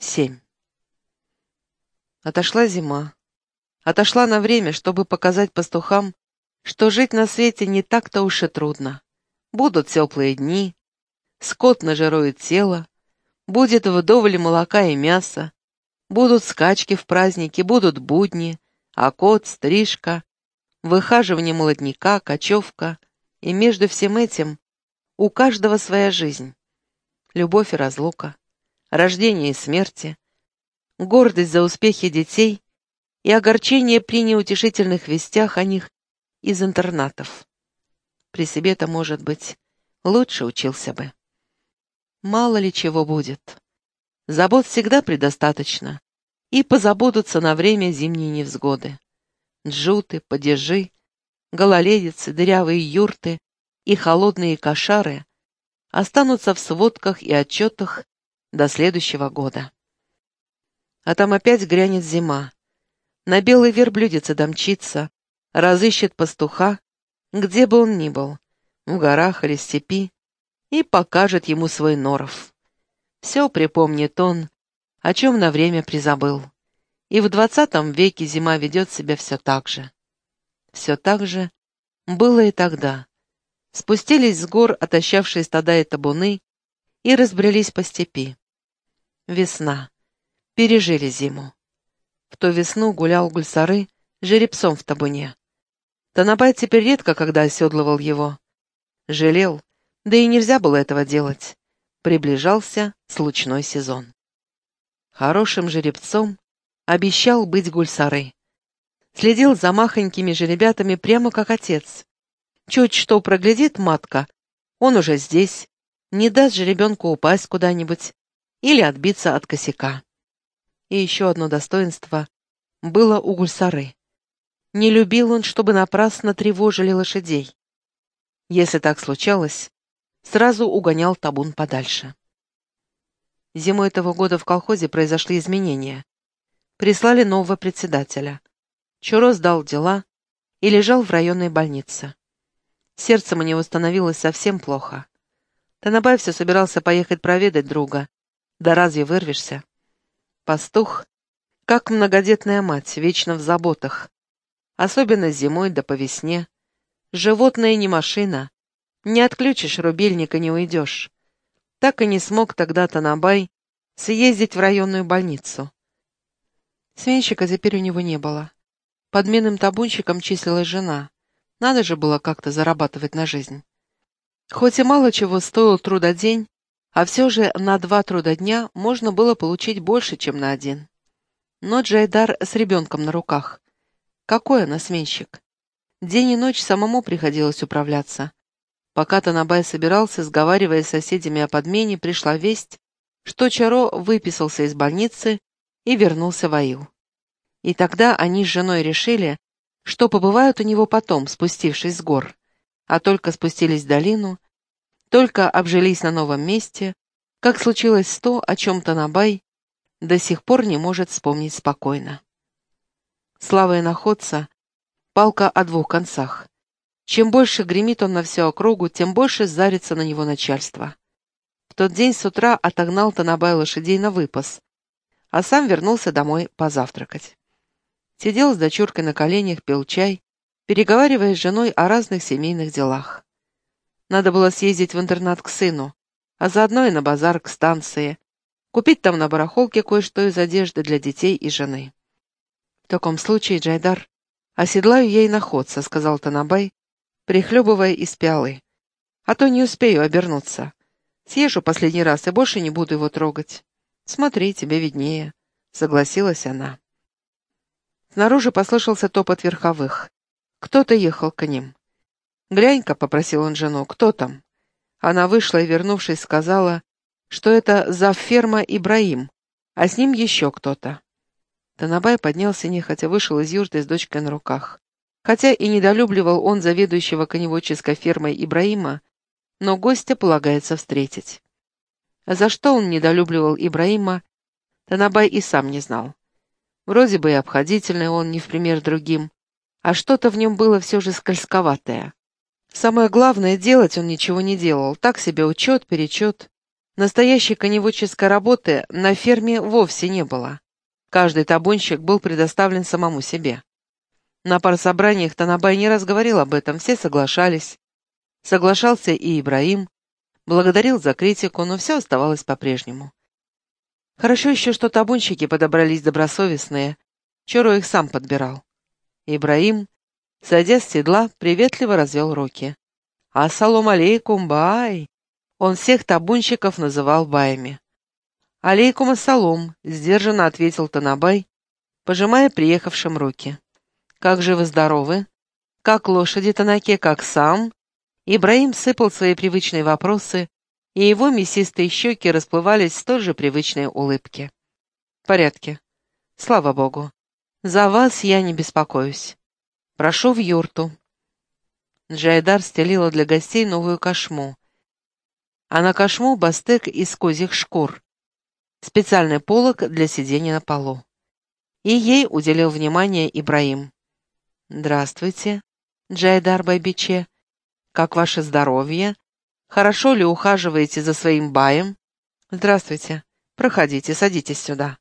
Семь. Отошла зима. Отошла на время, чтобы показать пастухам, что жить на свете не так-то уж и трудно. Будут теплые дни, скот нажирует тело, будет вдоволь молока и мяса, будут скачки в праздники, будут будни, окот, стрижка, выхаживание молодняка, кочевка, и между всем этим у каждого своя жизнь. Любовь и разлука, рождение и смерти, гордость за успехи детей и огорчение при неутешительных вестях о них из интернатов. При себе-то, может быть, лучше учился бы. Мало ли чего будет. Забот всегда предостаточно, и позабудутся на время зимние невзгоды. Джуты, падежи, гололедицы, дырявые юрты и холодные кошары останутся в сводках и отчетах до следующего года. А там опять грянет зима. На белой верблюдице домчится, разыщет пастуха, где бы он ни был, в горах или степи, и покажет ему свой норов. Все припомнит он, о чем на время призабыл. И в двадцатом веке зима ведет себя все так же. Все так же было и тогда. Спустились с гор отощавшие стада и табуны и разбрелись по степи. Весна. Пережили зиму. В ту весну гулял Гульсары жеребцом в табуне. Танабай теперь редко когда оседлывал его. Жалел, да и нельзя было этого делать. Приближался случной сезон. Хорошим жеребцом обещал быть Гульсары. Следил за махонькими жеребятами прямо как отец. Чуть что проглядит матка, он уже здесь, не даст жеребенку упасть куда-нибудь или отбиться от косяка. И еще одно достоинство было у Гульсары. Не любил он, чтобы напрасно тревожили лошадей. Если так случалось, сразу угонял табун подальше. Зимой этого года в колхозе произошли изменения. Прислали нового председателя. Чуро сдал дела и лежал в районной больнице. Сердцем у него становилось совсем плохо. Танабай все собирался поехать проведать друга. Да разве вырвешься? Пастух, как многодетная мать, вечно в заботах, особенно зимой да по весне. Животное не машина. Не отключишь рубильника, не уйдешь. Так и не смог тогда Танабай съездить в районную больницу. Сменщика теперь у него не было. Подменным табунщиком числилась жена. Надо же было как-то зарабатывать на жизнь. Хоть и мало чего стоил трудодень, а все же на два трудодня можно было получить больше, чем на один. Но Джайдар с ребенком на руках. Какой она сменщик? День и ночь самому приходилось управляться. Пока Танабай собирался, сговаривая с соседями о подмене, пришла весть, что Чаро выписался из больницы и вернулся в Аил. И тогда они с женой решили, что побывают у него потом, спустившись с гор, а только спустились в долину, только обжились на новом месте, как случилось то, о чем Танабай до сих пор не может вспомнить спокойно. Слава находца палка о двух концах. Чем больше гремит он на всю округу, тем больше зарится на него начальство. В тот день с утра отогнал Танабай лошадей на выпас, а сам вернулся домой позавтракать. Сидел с дочуркой на коленях, пил чай, переговаривая с женой о разных семейных делах. Надо было съездить в интернат к сыну, а заодно и на базар к станции, купить там на барахолке кое-что из одежды для детей и жены. «В таком случае, Джайдар, оседлаю ей находца», — сказал Танабай, прихлебывая из пиалы. «А то не успею обернуться. Съезжу последний раз и больше не буду его трогать. Смотри, тебе виднее», — согласилась она. Снаружи послышался топот верховых. Кто-то ехал к ним. «Глянь-ка», — попросил он жену, — «кто там?» Она вышла и, вернувшись, сказала, что это завферма Ибраим, а с ним еще кто-то. Танабай поднялся нехотя, вышел из юрты с дочкой на руках. Хотя и недолюбливал он заведующего коневодческой фермой Ибраима, но гостя полагается встретить. За что он недолюбливал Ибраима, Танабай и сам не знал. Вроде бы и обходительный он, не в пример другим, а что-то в нем было все же скользковатое. Самое главное, делать он ничего не делал, так себе учет, перечет. Настоящей коневодческой работы на ферме вовсе не было. Каждый табунщик был предоставлен самому себе. На парсобраниях Танабай не раз говорил об этом, все соглашались. Соглашался и Ибраим, благодарил за критику, но все оставалось по-прежнему. Хорошо еще, что табунщики подобрались добросовестные, Чоро их сам подбирал. Ибраим, сойдя с седла, приветливо развел руки. «Ассалам алейкум, бай!» Он всех табунщиков называл баями. «Алейкум ассалом», — сдержанно ответил Танабай, пожимая приехавшим руки. «Как же вы здоровы? Как лошади Танаке, как сам?» Ибраим сыпал свои привычные вопросы, и его мясистые щеки расплывались в столь же привычной улыбке. «В порядке. Слава Богу. За вас я не беспокоюсь. Прошу в юрту». Джайдар стелила для гостей новую кошму. А на кошму бастек из козьих шкур. Специальный полог для сидения на полу. И ей уделил внимание Ибраим. «Здравствуйте, Джайдар Байбиче. Как ваше здоровье? Хорошо ли ухаживаете за своим баем? Здравствуйте. Проходите, садитесь сюда».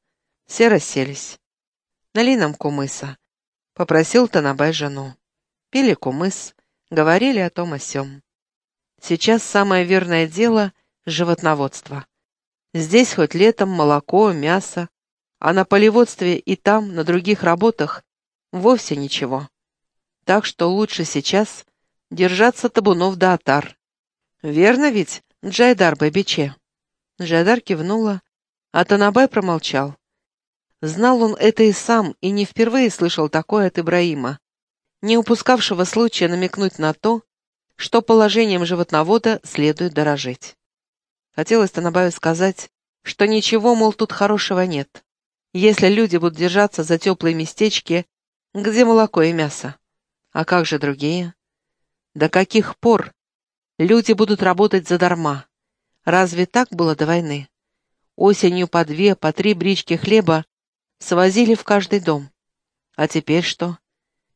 Все расселись. «Налей нам кумыса», — попросил Танабай жену. Пили кумыс, говорили о том о сём. Сейчас самое верное дело — животноводство. Здесь хоть летом молоко, мясо, а на полеводстве и там, на других работах, вовсе ничего. Так что лучше сейчас держаться табунов до отар. Верно ведь, Джайдар Бабиче? Джайдар кивнула, а Танабай промолчал. Знал он это и сам, и не впервые слышал такое от Ибраима, не упускавшего случая намекнуть на то, что положением животновода следует дорожить. Хотелось Танабаю сказать, что ничего, мол, тут хорошего нет, если люди будут держаться за теплые местечки, где молоко и мясо. А как же другие? До каких пор люди будут работать задарма? Разве так было до войны? Осенью по две, по три брички хлеба свозили в каждый дом. А теперь что?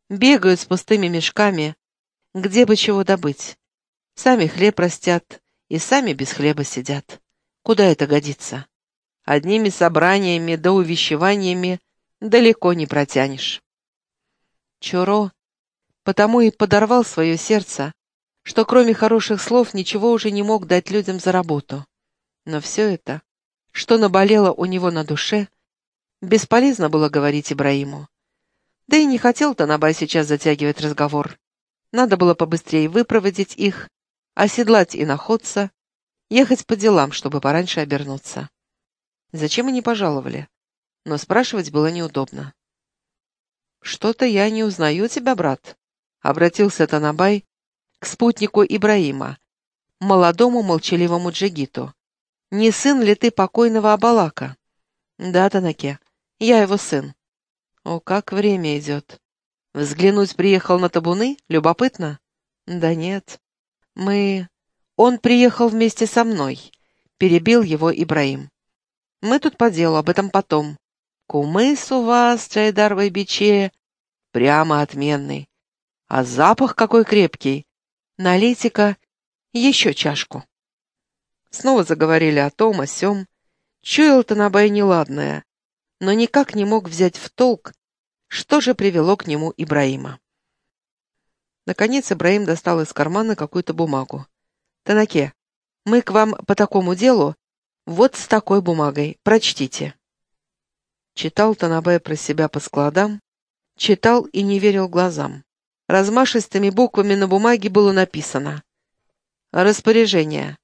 Бегают с пустыми мешками, где бы чего добыть. Сами хлеб растят и сами без хлеба сидят. Куда это годится? Одними собраниями да увещеваниями далеко не протянешь. Чуро потому и подорвал свое сердце, что кроме хороших слов ничего уже не мог дать людям за работу. Но все это, что наболело у него на душе, бесполезно было говорить Ибраиму. Да и не хотел Танабай сейчас затягивать разговор. Надо было побыстрее выпроводить их, оседлать и находца, ехать по делам, чтобы пораньше обернуться. Зачем они пожаловали? Но спрашивать было неудобно. «Что-то я не узнаю тебя, брат», — обратился Танабай к спутнику Ибраима, молодому молчаливому джигиту. «Не сын ли ты покойного Абалака?» «Да, Танаке, я его сын». «О, как время идет! Взглянуть приехал на табуны? Любопытно?» «Да нет. Мы...» «Он приехал вместе со мной», — перебил его Ибраим. «Мы тут по делу, об этом потом. Кумыс у вас, чайдар биче, прямо отменный. А запах какой крепкий. Налейте-ка еще чашку». Снова заговорили о том, о сём. Чуял Танабай неладное, но никак не мог взять в толк, что же привело к нему Ибраима. Наконец Ибраим достал из кармана какую-то бумагу. «Танаке, мы к вам по такому делу вот с такой бумагой. Прочтите». Читал Танабай про себя по складам, читал и не верил глазам. Размашистыми буквами на бумаге было написано «Распоряжение.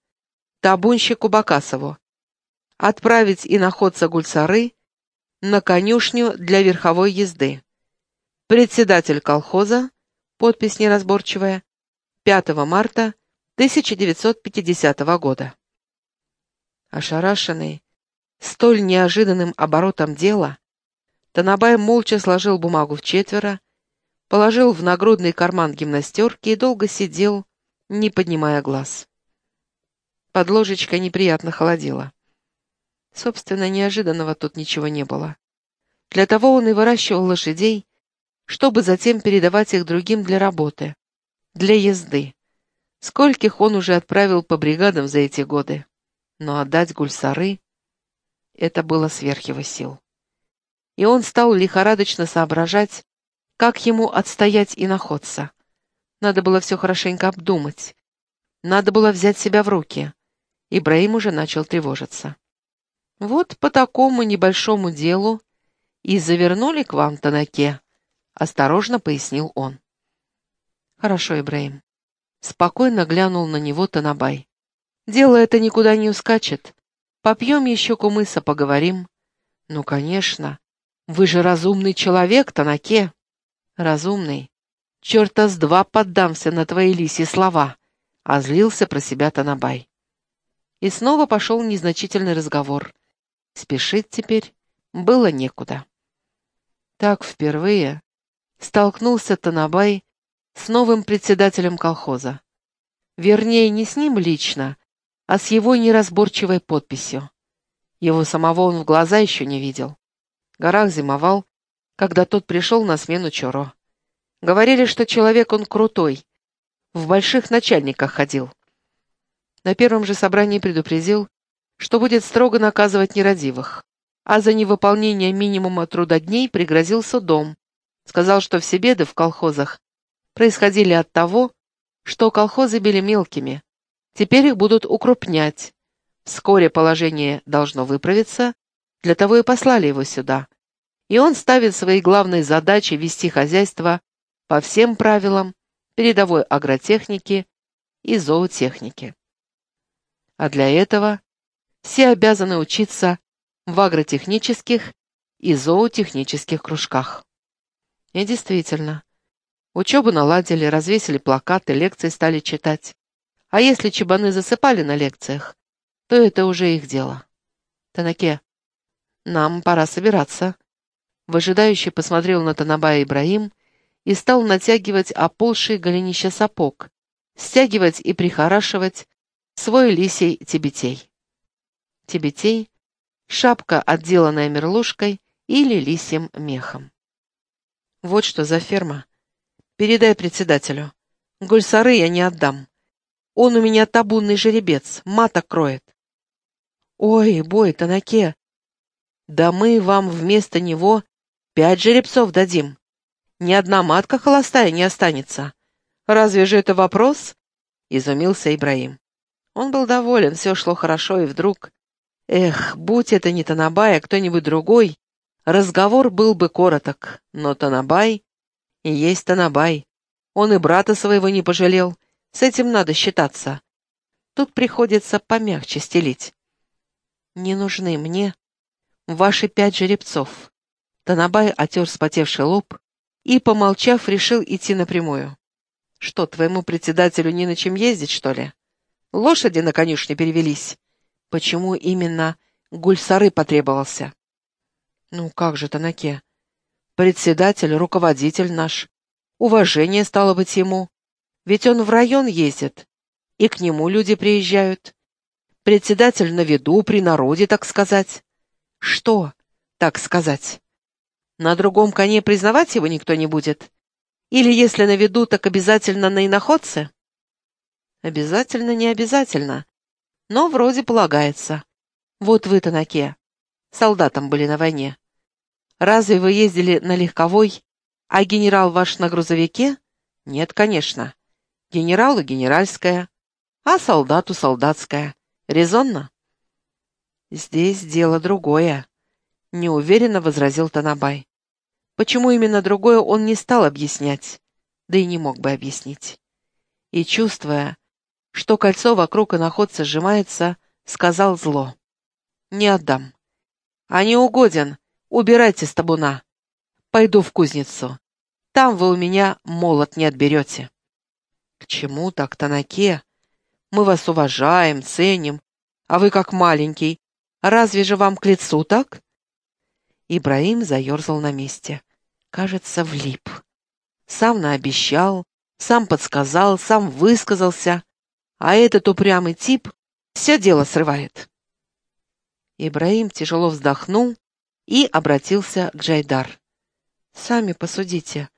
Табунщику Бакасову. Отправить иноходца Гульсары на конюшню для верховой езды. Председатель колхоза, подпись неразборчивая, 5 марта 1950 года. Ошарашенный, столь неожиданным оборотом дела, Танабай молча сложил бумагу в четверо, положил в нагрудный карман гимнастерки и долго сидел, не поднимая глаз. Под ложечкой неприятно холодило. Собственно, неожиданного тут ничего не было. Для того он и выращивал лошадей, чтобы затем передавать их другим для работы, для езды. Скольких он уже отправил по бригадам за эти годы. Но отдать Гульсары — это было сверх его сил. И он стал лихорадочно соображать, как ему отстоять и находца. Надо было все хорошенько обдумать. Надо было взять себя в руки. Ибраим уже начал тревожиться. «Вот по такому небольшому делу и завернули к вам, Танаке», — осторожно пояснил он. «Хорошо, Ибраим». Спокойно глянул на него Танабай. «Дело это никуда не ускачет. Попьем еще кумыса, поговорим». «Ну, конечно. Вы же разумный человек, Танаке». «Разумный. Черта с два поддамся на твои лисьи слова», — озлился про себя Танабай. И снова пошел незначительный разговор. Спешить теперь было некуда. Так впервые столкнулся Танабай с новым председателем колхоза. Вернее, не с ним лично, а с его неразборчивой подписью. Его самого он в глаза еще не видел. Горах зимовал, когда тот пришел на смену Чоро. Говорили, что человек он крутой, в больших начальниках ходил. На первом же собрании предупредил, что будет строго наказывать нерадивых, а за невыполнение минимума трудодней пригрозил судом. Сказал, что все беды в колхозах происходили от того, что колхозы были мелкими. Теперь их будут укрупнять. Вскоре положение должно выправиться, для того и послали его сюда. И он ставит своей главной задачей вести хозяйство по всем правилам передовой агротехники и зоотехники а для этого все обязаны учиться в агротехнических и зоотехнических кружках. И действительно, учебу наладили, развесили плакаты, лекции стали читать. А если чебаны засыпали на лекциях, то это уже их дело. Танаке, нам пора собираться. Выжидающий посмотрел на Танабая Ибраим и стал натягивать оползший голенище сапог, стягивать и прихорашивать свой лисий тибетей. Тибетей — шапка, отделанная мерлушкой или лисьим мехом. Вот что за ферма. Передай председателю. Гульсары я не отдам. Он у меня табунный жеребец, маток кроет. Ой, бой, Танаке. Да мы вам вместо него пять жеребцов дадим. Ни одна матка холостая не останется. Разве же это вопрос? Изумился Ибраим. Он был доволен, все шло хорошо, и вдруг... Эх, будь это не Танабай, а кто-нибудь другой, разговор был бы короток, но Танабай и есть Танабай. Он и брата своего не пожалел, с этим надо считаться. Тут приходится помягче стелить. Не нужны мне ваши пять жеребцов. Танабай отер спотевший лоб и, помолчав, решил идти напрямую. Что, твоему председателю не на чем ездить, что ли? Лошади на конюшне перевелись. Почему именно Гульсары потребовался? Ну как же, Танаке? Председатель, руководитель наш. Уважение стало быть ему. Ведь он в район ездит, и к нему люди приезжают. Председатель на виду, при народе, так сказать. Что, так сказать? На другом коне признавать его никто не будет? Или если на виду, так обязательно на иноходце? Обязательно, не обязательно. Но вроде полагается. Вот вы, Танаке, солдатом были на войне. Разве вы ездили на легковой, а генерал ваш на грузовике? Нет, конечно. Генералу генеральская, а солдату солдатская. Резонно? Здесь дело другое, неуверенно возразил Танабай. Почему именно другое он не стал объяснять, да и не мог бы объяснить. И чувствуя, что кольцо вокруг иноходца сжимается, сказал зло. «Не отдам. А не угоден, убирайте с табуна. Пойду в кузницу. Там вы у меня молот не отберете». «К чему так, Танаке? Мы вас уважаем, ценим, а вы как маленький. Разве же вам к лицу так?» Ибраим заерзал на месте. Кажется, влип. Сам наобещал, сам подсказал, сам высказался, а этот упрямый тип все дело срывает. Ибраим тяжело вздохнул и обратился к Джайдар. «Сами посудите.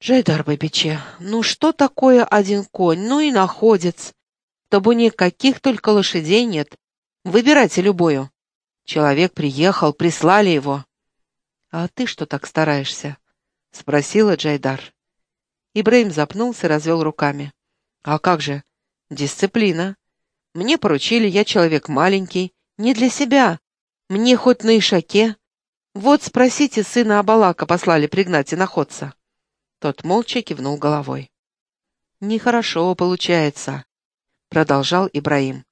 Джайдар Бабиче, ну что такое один конь, ну и находец? Табу никаких только лошадей нет, Выбирайте любую. Человек приехал, прислали его. А ты что так стараешься? Спросила Джайдар. Ибраим запнулся, развел руками. А как же? Дисциплина. Мне поручили, я человек маленький, не для себя. Мне хоть на ишаке. Вот спросите сына Абалака послали пригнать иноходца. Тот молча кивнул головой. Нехорошо получается, продолжал Ибраим.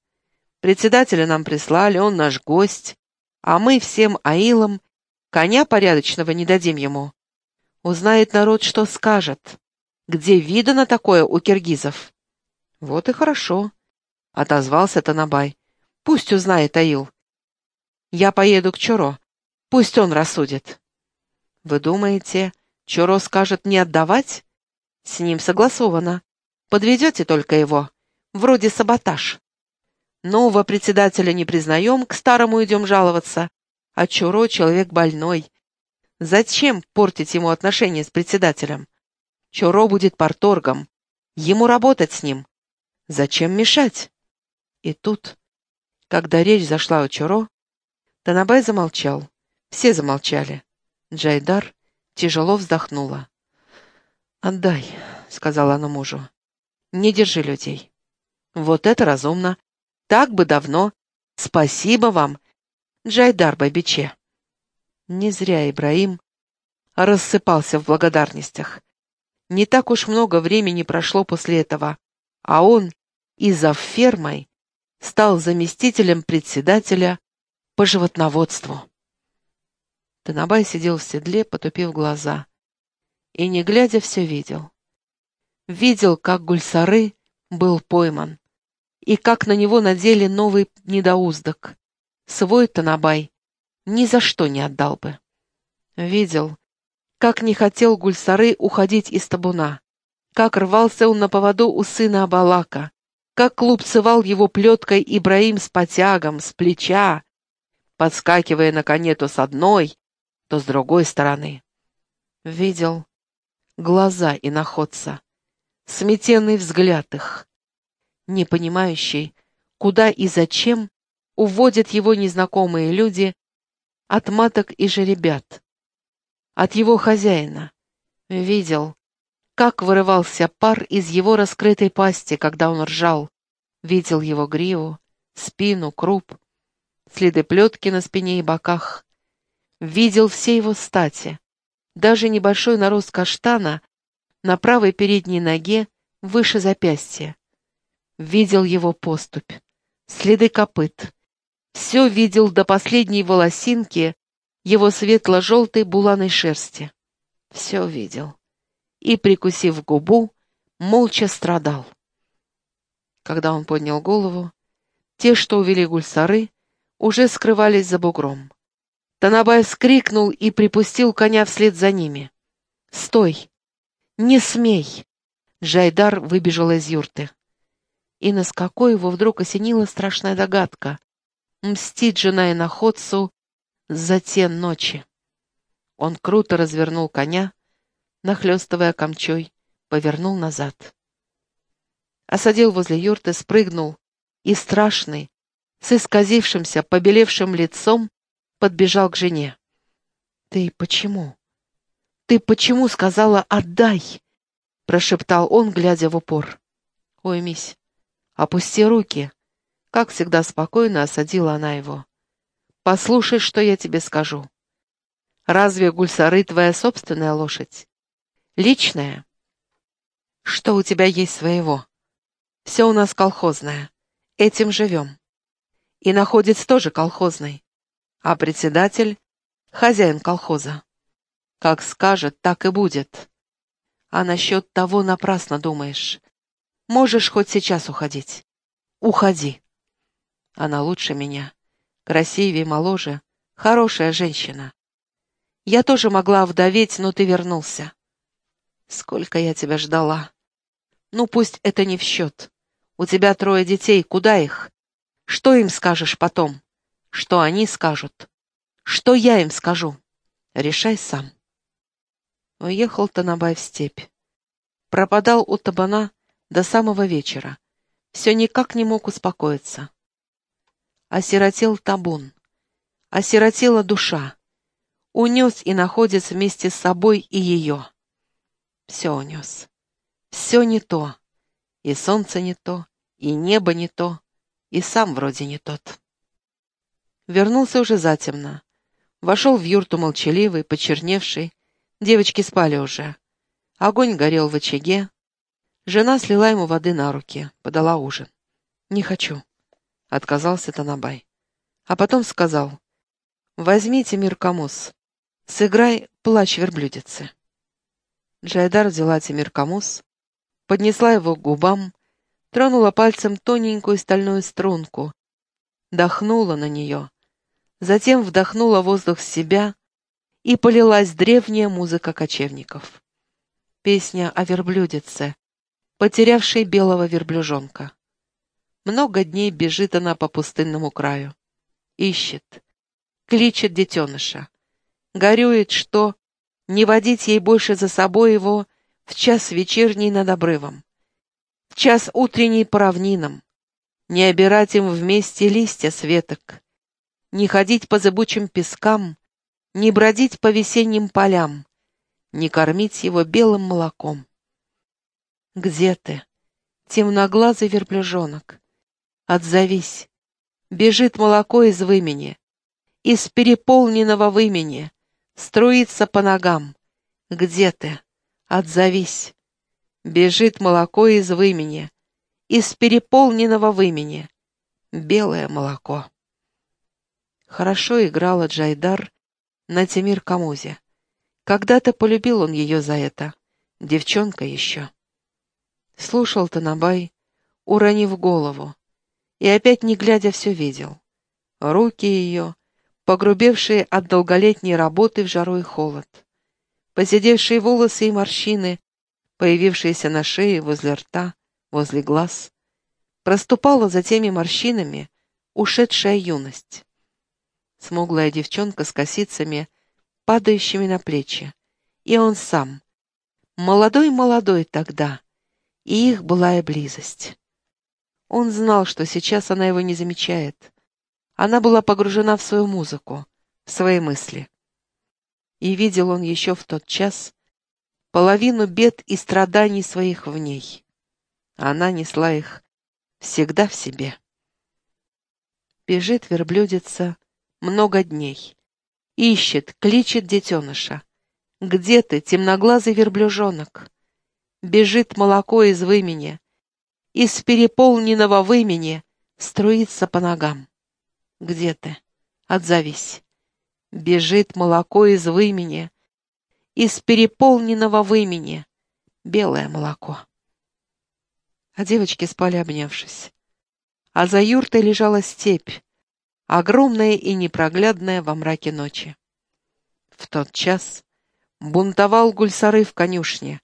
Председателя нам прислали, он наш гость, а мы всем аилам коня порядочного не дадим ему. Узнает народ, что скажет. Где видано такое у киргизов? Вот и хорошо, отозвался Танабай. Пусть узнает Аил. Я поеду к Чуро. Пусть он рассудит. Вы думаете, Чуро скажет не отдавать? С ним согласовано. Подведете только его. Вроде саботаж. Нового председателя не признаем, к старому идем жаловаться. А Чуро человек больной. Зачем портить ему отношения с председателем? Чуро будет порторгом. Ему работать с ним. Зачем мешать? И тут, когда речь зашла о Чуро, Танабай замолчал. Все замолчали. Джайдар тяжело вздохнула. «Отдай», — сказала она мужу. «Не держи людей». «Вот это разумно. Так бы давно. Спасибо вам, Джайдар Бабиче». Не зря Ибраим рассыпался в благодарностях. Не так уж много времени прошло после этого, а он, и за фермой, стал заместителем председателя по животноводству. Танабай сидел в седле, потупив глаза, и, не глядя, все видел. Видел, как Гульсары был пойман, и как на него надели новый недоуздок. Свой Танабай ни за что не отдал бы. Видел, как не хотел Гульсары уходить из табуна, как рвался он на поводу у сына Абалака, как клубцевал его плеткой Ибраим с потягом, с плеча, подскакивая на коне то с одной, то с другой стороны. Видел глаза и находца, сметенный взгляд их, не понимающий, куда и зачем уводят его незнакомые люди от маток и жеребят, от его хозяина. Видел, как вырывался пар из его раскрытой пасти, когда он ржал. Видел его гриву, спину, круп, следы плетки на спине и боках. Видел все его стати, даже небольшой нарост каштана на правой передней ноге выше запястья. Видел его поступь, следы копыт. Все видел до последней волосинки его светло-желтой буланой шерсти. Все видел. И, прикусив губу, молча страдал. Когда он поднял голову, те, что увели гульсары, уже скрывались за бугром. Танабай вскрикнул и припустил коня вслед за ними. «Стой! Не смей!» Джайдар выбежал из юрты. И на скаку его вдруг осенила страшная догадка. Мстит жена и находцу за те ночи. Он круто развернул коня, нахлестывая камчой, повернул назад. Осадил возле юрты, спрыгнул и страшный, с исказившимся, побелевшим лицом, подбежал к жене. «Ты почему? Ты почему сказала «отдай»?» — прошептал он, глядя в упор. «Ой, мись, опусти руки!» Как всегда спокойно осадила она его. «Послушай, что я тебе скажу. Разве Гульсары твоя собственная лошадь? Личная? Что у тебя есть своего? Все у нас колхозное. Этим живем. И находится тоже колхозный. А председатель — хозяин колхоза. Как скажет, так и будет. А насчет того напрасно думаешь. Можешь хоть сейчас уходить. Уходи. Она лучше меня. Красивее, моложе. Хорошая женщина. Я тоже могла вдоветь, но ты вернулся. Сколько я тебя ждала. Ну, пусть это не в счет. У тебя трое детей, куда их? Что им скажешь потом? Что они скажут? Что я им скажу? Решай сам. Уехал Танабай в степь. Пропадал у табана до самого вечера. Все никак не мог успокоиться. Осиротел табун. Осиротела душа. Унес и находится вместе с собой и ее. Все унес. Все не то. И солнце не то, и небо не то, и сам вроде не тот. Вернулся уже затемно. Вошел в юрту молчаливый, почерневший. Девочки спали уже. Огонь горел в очаге. Жена слила ему воды на руки, подала ужин. «Не хочу», — отказался Танабай. А потом сказал, «Возьмите Миркамус, сыграй плач верблюдицы». Джайдар взяла Тимиркамус, поднесла его к губам, тронула пальцем тоненькую стальную струнку, дохнула на нее, затем вдохнула воздух с себя, и полилась древняя музыка кочевников. Песня о верблюдице, потерявшей белого верблюжонка. Много дней бежит она по пустынному краю. Ищет, кличет детеныша. Горюет, что не водить ей больше за собой его в час вечерний над обрывом, в час утренний по равнинам, не обирать им вместе листья светок, не ходить по зыбучим пескам, не бродить по весенним полям, не кормить его белым молоком. Где ты, темноглазый верблюжонок? Отзовись. Бежит молоко из вымени, из переполненного вымени, струится по ногам. Где ты? Отзовись. Бежит молоко из вымени, из переполненного вымени. Белое молоко. Хорошо играла Джайдар на Тимир Камузе. Когда-то полюбил он ее за это. Девчонка еще. Слушал Танабай, уронив голову и опять не глядя все видел. Руки ее, погрубевшие от долголетней работы в жару и холод, посидевшие волосы и морщины, появившиеся на шее, возле рта, возле глаз, проступала за теми морщинами ушедшая юность. Смуглая девчонка с косицами, падающими на плечи, и он сам, молодой-молодой тогда, и их былая близость. Он знал, что сейчас она его не замечает. Она была погружена в свою музыку, в свои мысли. И видел он еще в тот час половину бед и страданий своих в ней. Она несла их всегда в себе. Бежит верблюдица много дней. Ищет, кличет детеныша. Где ты, темноглазый верблюжонок? Бежит молоко из вымени, из переполненного вымени струится по ногам. Где ты? Отзовись. Бежит молоко из вымени, из переполненного вымени, белое молоко. А девочки спали, обнявшись. А за юртой лежала степь, огромная и непроглядная во мраке ночи. В тот час бунтовал гульсары в конюшне,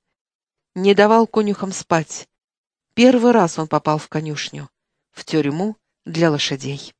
не давал конюхам спать, Первый раз он попал в конюшню, в тюрьму для лошадей.